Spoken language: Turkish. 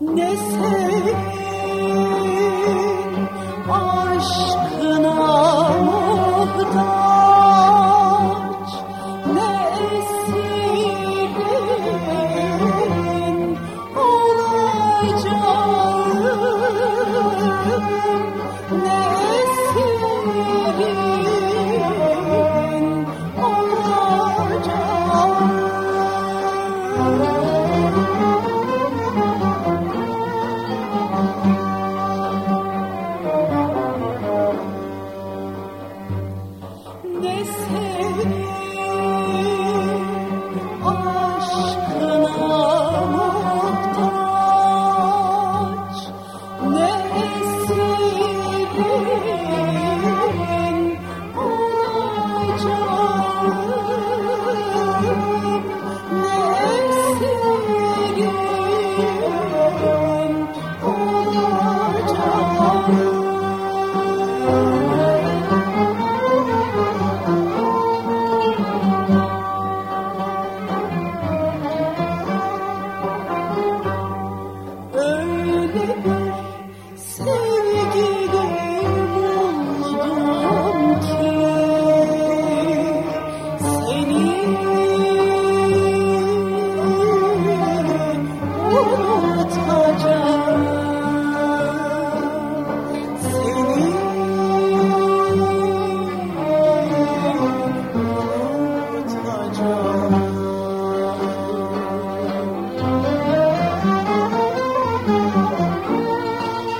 ne senin aşkına